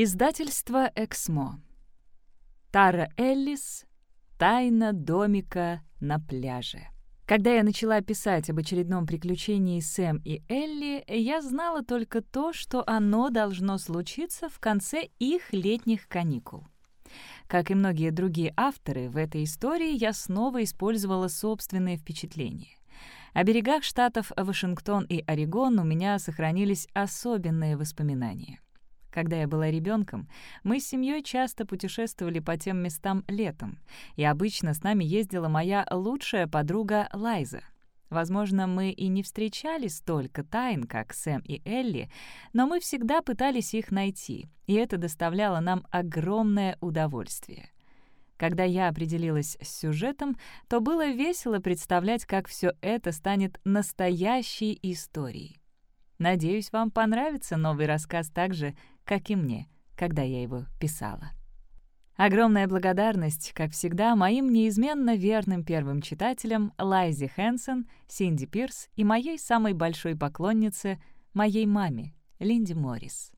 Издательство «Эксмо». Тара Эллис «Тайна домика на пляже». Когда я начала писать об очередном приключении Сэм и Элли, я знала только то, что оно должно случиться в конце их летних каникул. Как и многие другие авторы, в этой истории я снова использовала собственные впечатления. О берегах штатов Вашингтон и Орегон у меня сохранились особенные воспоминания. Когда я была ребенком, мы с семьей часто путешествовали по тем местам летом, и обычно с нами ездила моя лучшая подруга Лайза. Возможно, мы и не встречали столько тайн, как Сэм и Элли, но мы всегда пытались их найти, и это доставляло нам огромное удовольствие. Когда я определилась с сюжетом, то было весело представлять, как все это станет настоящей историей. Надеюсь, вам понравится новый рассказ так же, как и мне, когда я его писала. Огромная благодарность, как всегда, моим неизменно верным первым читателям Лайзе Хэнсон, Синди Пирс и моей самой большой поклоннице, моей маме, Линди Моррис.